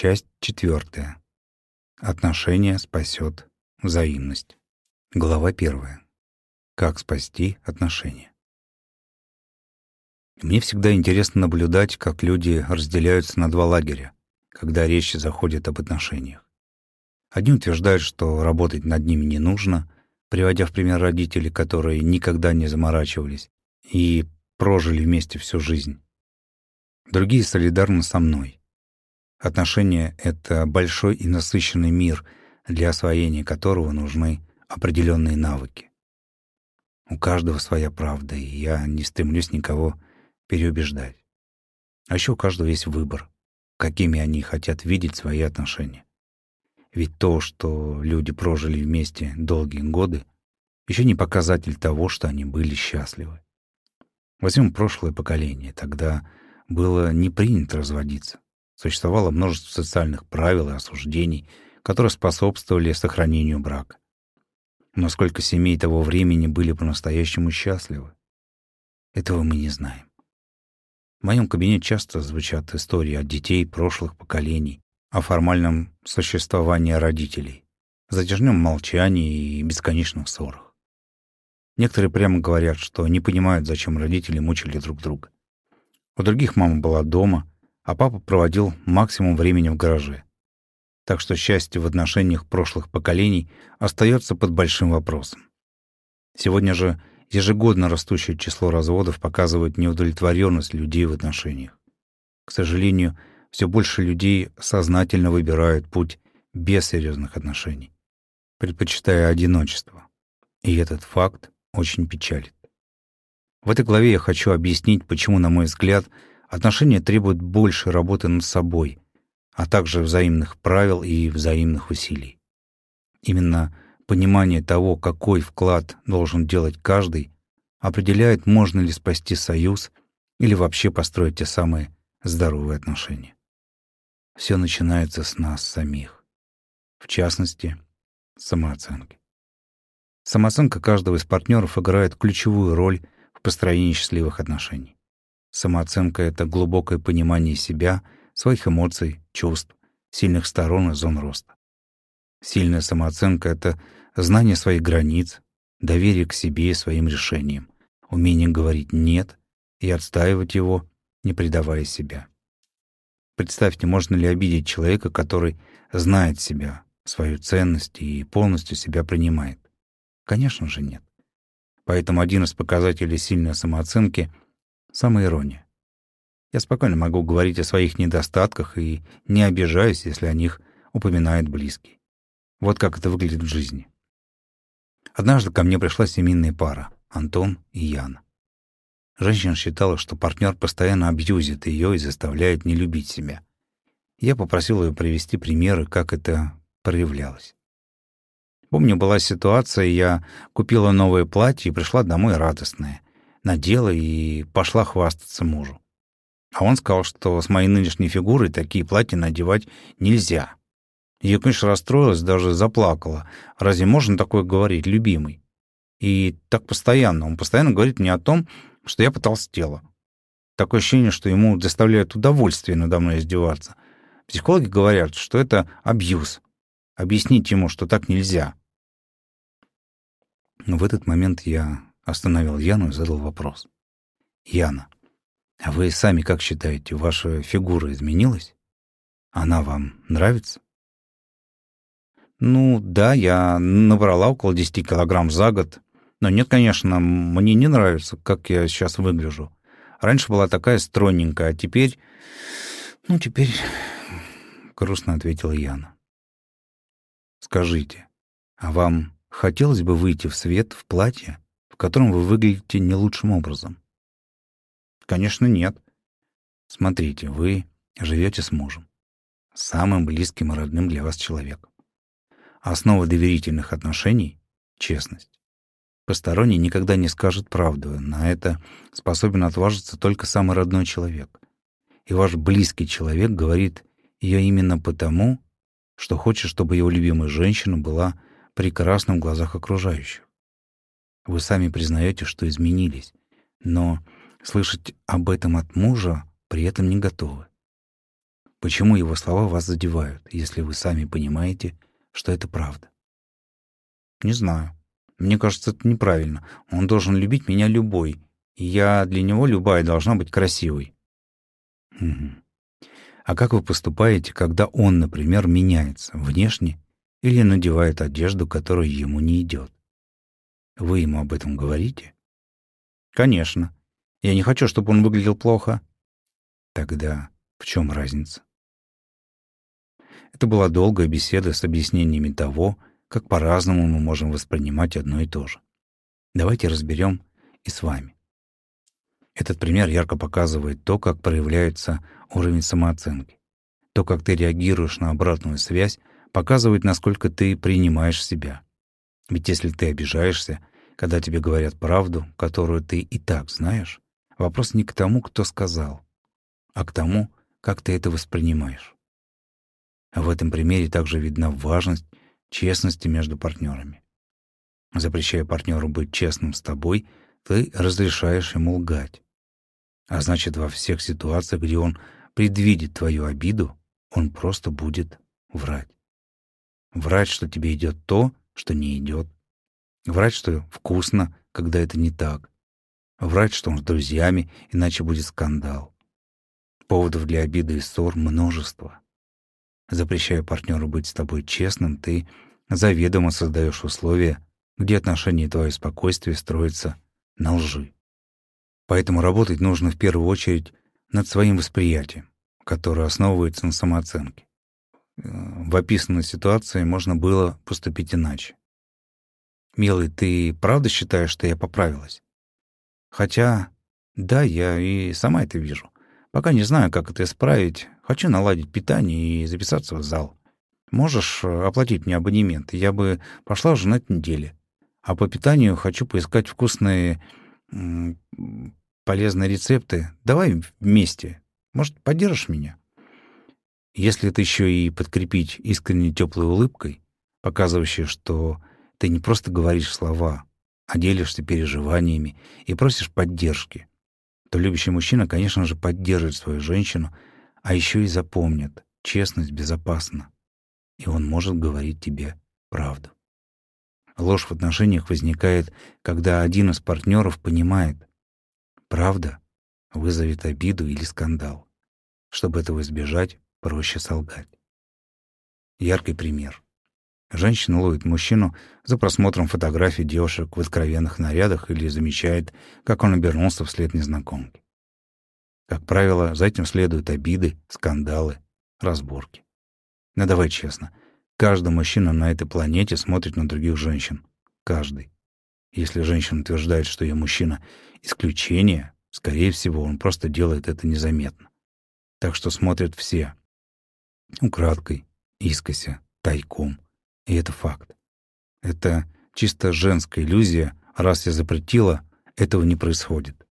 Часть четвертая. Отношения спасет взаимность. Глава первая. Как спасти отношения. Мне всегда интересно наблюдать, как люди разделяются на два лагеря, когда речь заходит об отношениях. Одни утверждают, что работать над ними не нужно, приводя в пример родителей, которые никогда не заморачивались и прожили вместе всю жизнь. Другие солидарны со мной. Отношения — это большой и насыщенный мир, для освоения которого нужны определенные навыки. У каждого своя правда, и я не стремлюсь никого переубеждать. А еще у каждого есть выбор, какими они хотят видеть свои отношения. Ведь то, что люди прожили вместе долгие годы, еще не показатель того, что они были счастливы. Возьмем прошлое поколение. Тогда было не принято разводиться. Существовало множество социальных правил и осуждений, которые способствовали сохранению брака. Но сколько семей того времени были по-настоящему счастливы? Этого мы не знаем. В моем кабинете часто звучат истории от детей прошлых поколений, о формальном существовании родителей, затяжном молчании и бесконечных ссорах. Некоторые прямо говорят, что не понимают, зачем родители мучили друг друга. У других мама была дома, а папа проводил максимум времени в гараже. Так что счастье в отношениях прошлых поколений остается под большим вопросом. Сегодня же ежегодно растущее число разводов показывает неудовлетворенность людей в отношениях. К сожалению, все больше людей сознательно выбирают путь без серьезных отношений, предпочитая одиночество. И этот факт очень печалит. В этой главе я хочу объяснить, почему, на мой взгляд, отношения требуют больше работы над собой, а также взаимных правил и взаимных усилий. Именно понимание того, какой вклад должен делать каждый, определяет, можно ли спасти союз или вообще построить те самые здоровые отношения. Все начинается с нас самих, в частности, самооценки. Самооценка каждого из партнеров играет ключевую роль в построении счастливых отношений. Самооценка — это глубокое понимание себя, своих эмоций, чувств, сильных сторон и зон роста. Сильная самооценка — это знание своих границ, доверие к себе и своим решениям, умение говорить «нет» и отстаивать его, не предавая себя. Представьте, можно ли обидеть человека, который знает себя, свою ценность и полностью себя принимает. Конечно же, нет. Поэтому один из показателей сильной самооценки — самоирония. Я спокойно могу говорить о своих недостатках и не обижаюсь, если о них упоминает близкий. Вот как это выглядит в жизни. Однажды ко мне пришла семейная пара — Антон и Яна. Женщина считала, что партнер постоянно абьюзит ее и заставляет не любить себя. Я попросил ее привести примеры, как это проявлялось. Помню, была ситуация, я купила новое платье и пришла домой радостная. Надела и пошла хвастаться мужу. А он сказал, что с моей нынешней фигурой такие платья надевать нельзя. Я, конечно, расстроилась, даже заплакала. Разве можно такое говорить, любимый? И так постоянно. Он постоянно говорит мне о том, что я потолстела. Такое ощущение, что ему доставляет удовольствие надо мной издеваться. Психологи говорят, что это абьюз. Объяснить ему, что так нельзя. Но в этот момент я остановил Яну и задал вопрос. «Яна, а вы сами как считаете, ваша фигура изменилась? Она вам нравится?» «Ну, да, я набрала около 10 килограмм за год. Но нет, конечно, мне не нравится, как я сейчас выгляжу. Раньше была такая стройненькая, а теперь... Ну, теперь...» Грустно ответила Яна. «Скажите, а вам хотелось бы выйти в свет в платье, котором вы выглядите не лучшим образом? Конечно, нет. Смотрите, вы живете с мужем, самым близким и родным для вас человеком. Основа доверительных отношений — честность. Посторонний никогда не скажет правду, на это способен отважиться только самый родной человек. И ваш близкий человек говорит ее именно потому, что хочет, чтобы его любимая женщина была прекрасна в глазах окружающих. Вы сами признаете, что изменились, но слышать об этом от мужа при этом не готовы. Почему его слова вас задевают, если вы сами понимаете, что это правда? Не знаю. Мне кажется, это неправильно. Он должен любить меня любой, и я для него любая должна быть красивой. Угу. А как вы поступаете, когда он, например, меняется внешне или надевает одежду, которая ему не идет? Вы ему об этом говорите? Конечно. Я не хочу, чтобы он выглядел плохо. Тогда в чем разница? Это была долгая беседа с объяснениями того, как по-разному мы можем воспринимать одно и то же. Давайте разберем и с вами. Этот пример ярко показывает то, как проявляется уровень самооценки. То, как ты реагируешь на обратную связь, показывает, насколько ты принимаешь себя. Ведь если ты обижаешься, когда тебе говорят правду, которую ты и так знаешь, вопрос не к тому, кто сказал, а к тому, как ты это воспринимаешь. В этом примере также видна важность честности между партнерами. Запрещая партнеру быть честным с тобой, ты разрешаешь ему лгать. А значит, во всех ситуациях, где он предвидит твою обиду, он просто будет врать. Врать, что тебе идет то, что не идет. Врать, что вкусно, когда это не так. Врать, что он с друзьями, иначе будет скандал. Поводов для обиды и ссор множество. Запрещая партнеру быть с тобой честным, ты заведомо создаешь условия, где отношения и твое спокойствие строятся на лжи. Поэтому работать нужно в первую очередь над своим восприятием, которое основывается на самооценке. В описанной ситуации можно было поступить иначе. «Милый, ты правда считаешь, что я поправилась?» «Хотя, да, я и сама это вижу. Пока не знаю, как это исправить. Хочу наладить питание и записаться в зал. Можешь э, оплатить мне абонемент? Я бы пошла уже на этой неделе. А по питанию хочу поискать вкусные полезные рецепты. Давай вместе. Может, поддержишь меня? Если это еще и подкрепить искренней теплой улыбкой, показывающей, что ты не просто говоришь слова, а делишься переживаниями и просишь поддержки, то любящий мужчина, конечно же, поддержит свою женщину, а еще и запомнит, честность безопасна, и он может говорить тебе правду. Ложь в отношениях возникает, когда один из партнеров понимает, правда вызовет обиду или скандал. Чтобы этого избежать, проще солгать. Яркий пример. Женщина ловит мужчину за просмотром фотографий девушек в откровенных нарядах или замечает, как он обернулся вслед незнакомки. Как правило, за этим следуют обиды, скандалы, разборки. Но давай честно, каждый мужчина на этой планете смотрит на других женщин. Каждый. Если женщина утверждает, что ее мужчина — исключение, скорее всего, он просто делает это незаметно. Так что смотрят все. Украдкой, искося, тайком. И это факт. Это чисто женская иллюзия, раз я запретила, этого не происходит.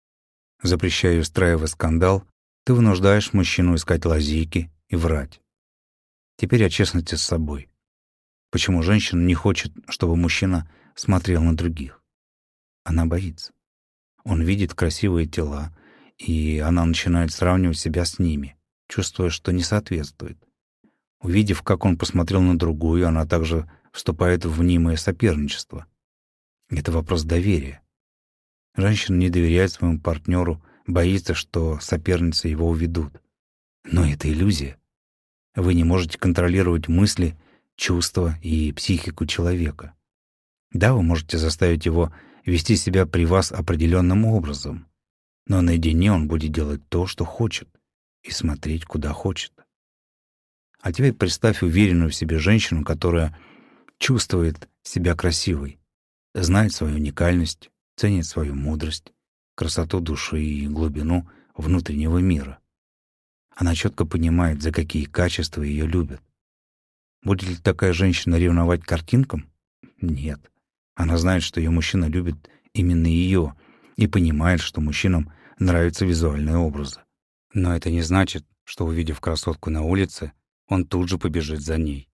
Запрещая устраивать скандал, ты вынуждаешь мужчину искать лазейки и врать. Теперь о честности с собой. Почему женщина не хочет, чтобы мужчина смотрел на других? Она боится. Он видит красивые тела, и она начинает сравнивать себя с ними, чувствуя, что не соответствует. Увидев, как он посмотрел на другую, она также вступает в мнимое соперничество. Это вопрос доверия. Женщина не доверяет своему партнеру, боится, что соперницы его уведут. Но это иллюзия. Вы не можете контролировать мысли, чувства и психику человека. Да, вы можете заставить его вести себя при вас определенным образом, но наедине он будет делать то, что хочет, и смотреть, куда хочет. А теперь представь уверенную в себе женщину, которая чувствует себя красивой, знает свою уникальность, ценит свою мудрость, красоту души и глубину внутреннего мира. Она четко понимает, за какие качества ее любят. Будет ли такая женщина ревновать картинкам? Нет. Она знает, что ее мужчина любит именно ее и понимает, что мужчинам нравятся визуальные образы. Но это не значит, что, увидев красотку на улице, он тут же побежит за ней.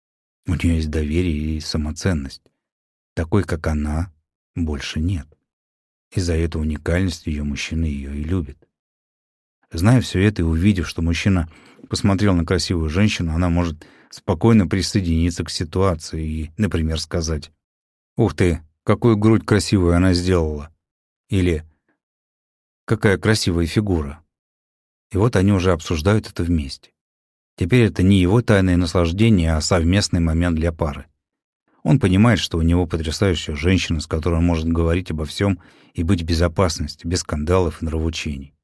У нее есть доверие и самоценность. Такой, как она, больше нет. И за эту уникальность ее мужчина ее и любит. Зная все это и увидев, что мужчина посмотрел на красивую женщину, она может спокойно присоединиться к ситуации и, например, сказать «Ух ты, какую грудь красивую она сделала!» или «Какая красивая фигура!» И вот они уже обсуждают это вместе. Теперь это не его тайное наслаждение, а совместный момент для пары. Он понимает, что у него потрясающая женщина, с которой он может говорить обо всем и быть в безопасности, без скандалов и нравоучений.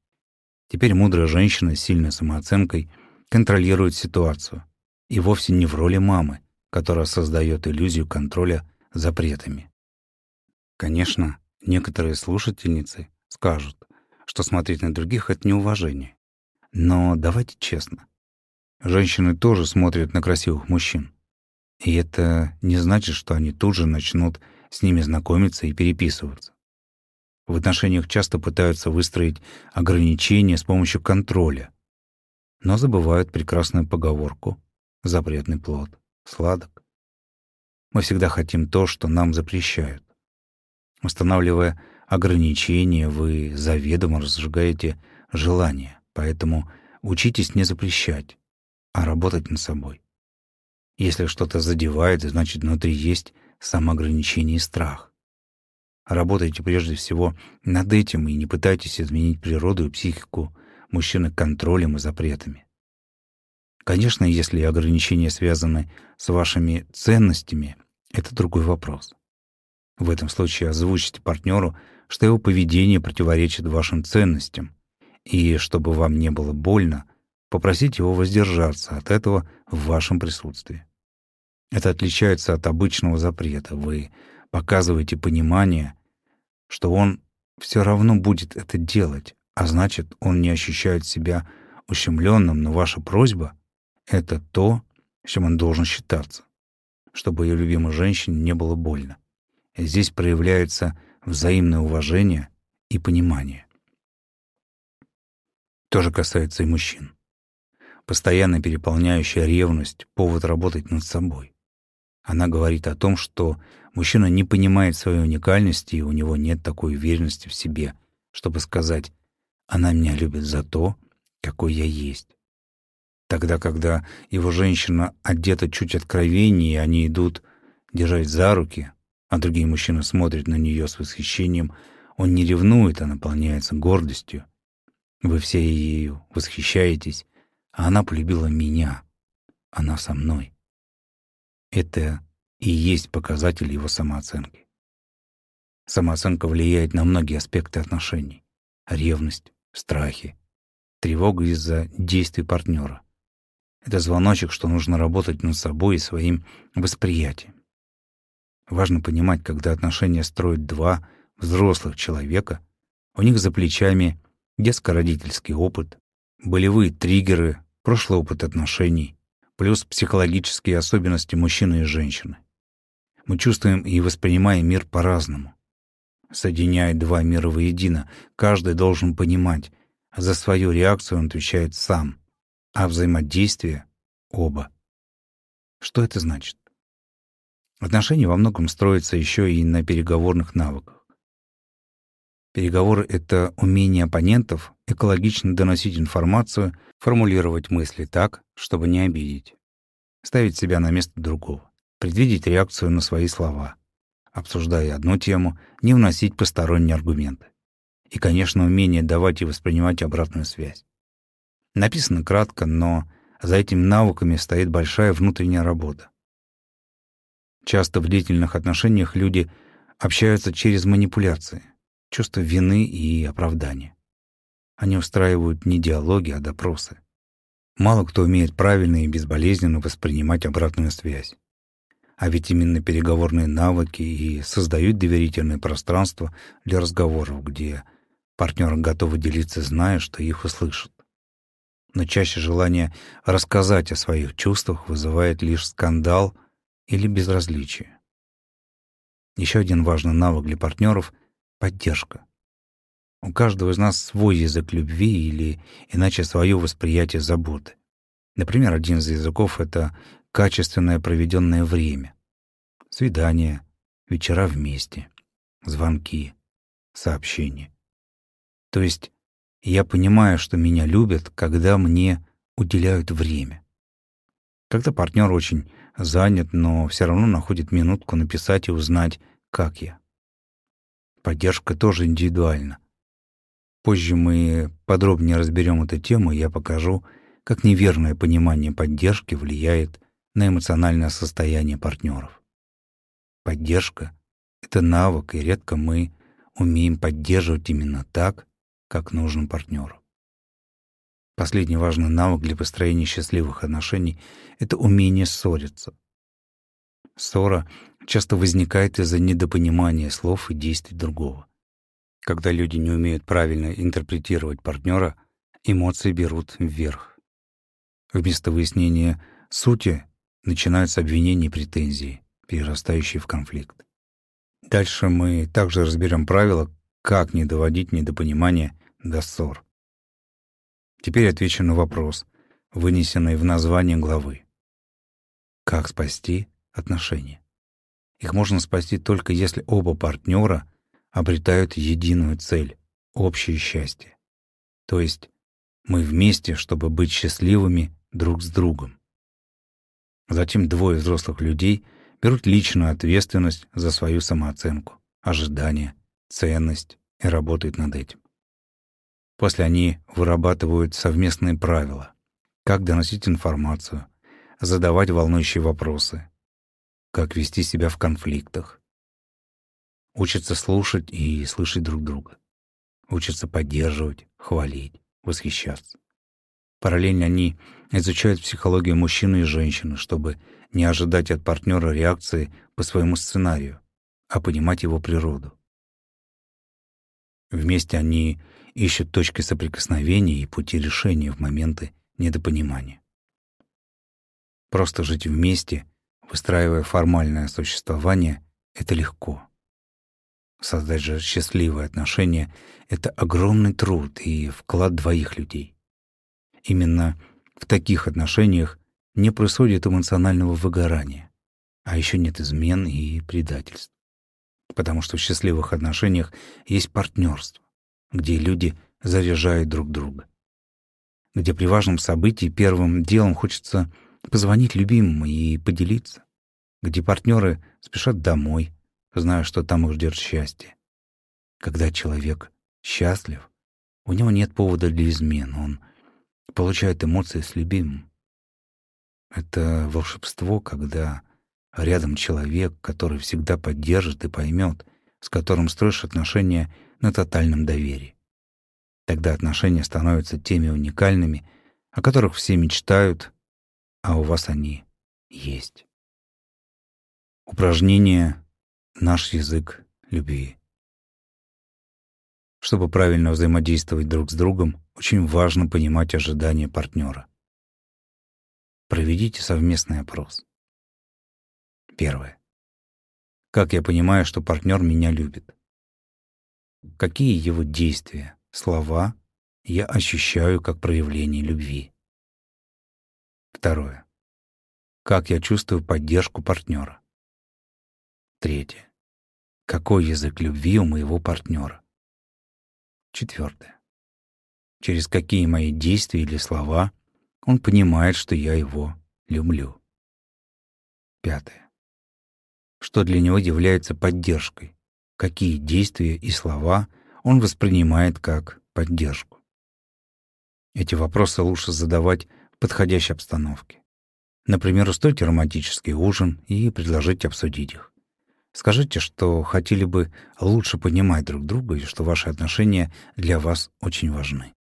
Теперь мудрая женщина с сильной самооценкой контролирует ситуацию. И вовсе не в роли мамы, которая создает иллюзию контроля запретами. Конечно, некоторые слушательницы скажут, что смотреть на других — это неуважение. Но давайте честно. Женщины тоже смотрят на красивых мужчин. И это не значит, что они тут же начнут с ними знакомиться и переписываться. В отношениях часто пытаются выстроить ограничения с помощью контроля, но забывают прекрасную поговорку «запретный плод сладок». Мы всегда хотим то, что нам запрещают. Устанавливая ограничения, вы заведомо разжигаете желание, поэтому учитесь не запрещать, а работать над собой. Если что-то задевает, значит, внутри есть самоограничение и страх. Работайте прежде всего над этим и не пытайтесь изменить природу и психику мужчины контролем и запретами. Конечно, если ограничения связаны с вашими ценностями, это другой вопрос. В этом случае озвучите партнеру, что его поведение противоречит вашим ценностям, и чтобы вам не было больно, попросить его воздержаться от этого в вашем присутствии. Это отличается от обычного запрета. Вы показываете понимание, что он все равно будет это делать, а значит, он не ощущает себя ущемленным, но ваша просьба — это то, с чем он должен считаться, чтобы ее любимой женщине не было больно. Здесь проявляется взаимное уважение и понимание. То же касается и мужчин постоянно переполняющая ревность, повод работать над собой. Она говорит о том, что мужчина не понимает своей уникальности, и у него нет такой уверенности в себе, чтобы сказать «она меня любит за то, какой я есть». Тогда, когда его женщина одета чуть откровеннее, они идут держать за руки, а другие мужчины смотрят на нее с восхищением, он не ревнует, а наполняется гордостью. Вы все ею восхищаетесь, а она полюбила меня. Она со мной. Это и есть показатель его самооценки. Самооценка влияет на многие аспекты отношений. Ревность, страхи, тревога из-за действий партнера. Это звоночек, что нужно работать над собой и своим восприятием. Важно понимать, когда отношения строят два взрослых человека, у них за плечами детско-родительский опыт, болевые триггеры, прошлый опыт отношений, плюс психологические особенности мужчины и женщины. Мы чувствуем и воспринимаем мир по-разному. Соединяя два мира воедино, каждый должен понимать, за свою реакцию он отвечает сам, а взаимодействие — оба. Что это значит? Отношения во многом строятся еще и на переговорных навыках. Переговоры — это умение оппонентов экологично доносить информацию, формулировать мысли так, чтобы не обидеть, ставить себя на место другого, предвидеть реакцию на свои слова, обсуждая одну тему, не вносить посторонние аргументы. И, конечно, умение давать и воспринимать обратную связь. Написано кратко, но за этими навыками стоит большая внутренняя работа. Часто в длительных отношениях люди общаются через манипуляции — чувство вины и оправдания. Они устраивают не диалоги, а допросы. Мало кто умеет правильно и безболезненно воспринимать обратную связь. А ведь именно переговорные навыки и создают доверительное пространство для разговоров, где партнеры готовы делиться, зная, что их услышат. Но чаще желание рассказать о своих чувствах вызывает лишь скандал или безразличие. Еще один важный навык для партнеров — поддержка. У каждого из нас свой язык любви или иначе свое восприятие заботы. Например, один из языков — это качественное проведенное время. Свидания, вечера вместе, звонки, сообщения. То есть я понимаю, что меня любят, когда мне уделяют время. Когда партнер очень занят, но все равно находит минутку написать и узнать, как я. Поддержка тоже индивидуальна. Позже мы подробнее разберем эту тему, и я покажу, как неверное понимание поддержки влияет на эмоциональное состояние партнеров. Поддержка — это навык, и редко мы умеем поддерживать именно так, как нужно партнеру. Последний важный навык для построения счастливых отношений — это умение ссориться. Ссора часто возникает из-за недопонимания слов и действий другого. Когда люди не умеют правильно интерпретировать партнера, эмоции берут вверх. Вместо выяснения сути начинаются обвинения и претензии, перерастающие в конфликт. Дальше мы также разберем правила, как не доводить недопонимания до ссор. Теперь отвечу на вопрос, вынесенный в название главы. Как спасти отношения? Их можно спасти только если оба партнера обретают единую цель — общее счастье. То есть мы вместе, чтобы быть счастливыми друг с другом. Затем двое взрослых людей берут личную ответственность за свою самооценку, ожидания, ценность и работают над этим. После они вырабатывают совместные правила, как доносить информацию, задавать волнующие вопросы, как вести себя в конфликтах, Учатся слушать и слышать друг друга. Учатся поддерживать, хвалить, восхищаться. Параллельно они изучают психологию мужчины и женщины, чтобы не ожидать от партнера реакции по своему сценарию, а понимать его природу. Вместе они ищут точки соприкосновения и пути решения в моменты недопонимания. Просто жить вместе, выстраивая формальное существование, это легко. Создать же счастливые отношения — это огромный труд и вклад двоих людей. Именно в таких отношениях не происходит эмоционального выгорания, а еще нет измен и предательств. Потому что в счастливых отношениях есть партнерство, где люди заряжают друг друга. Где при важном событии первым делом хочется позвонить любимому и поделиться. Где партнеры спешат домой, зная, что там их ждет счастье. Когда человек счастлив, у него нет повода для измен, он получает эмоции с любимым. Это волшебство, когда рядом человек, который всегда поддержит и поймет, с которым строишь отношения на тотальном доверии. Тогда отношения становятся теми уникальными, о которых все мечтают, а у вас они есть. Упражнение наш язык любви. Чтобы правильно взаимодействовать друг с другом, очень важно понимать ожидания партнера. Проведите совместный опрос. Первое. Как я понимаю, что партнер меня любит? Какие его действия, слова я ощущаю как проявление любви? Второе. Как я чувствую поддержку партнера? Третье. Какой язык любви у моего партнера? Четвертое. Через какие мои действия или слова он понимает, что я его люблю? Пятое. Что для него является поддержкой? Какие действия и слова он воспринимает как поддержку? Эти вопросы лучше задавать в подходящей обстановке. Например, устойте романтический ужин и предложите обсудить их. Скажите, что хотели бы лучше понимать друг друга и что ваши отношения для вас очень важны.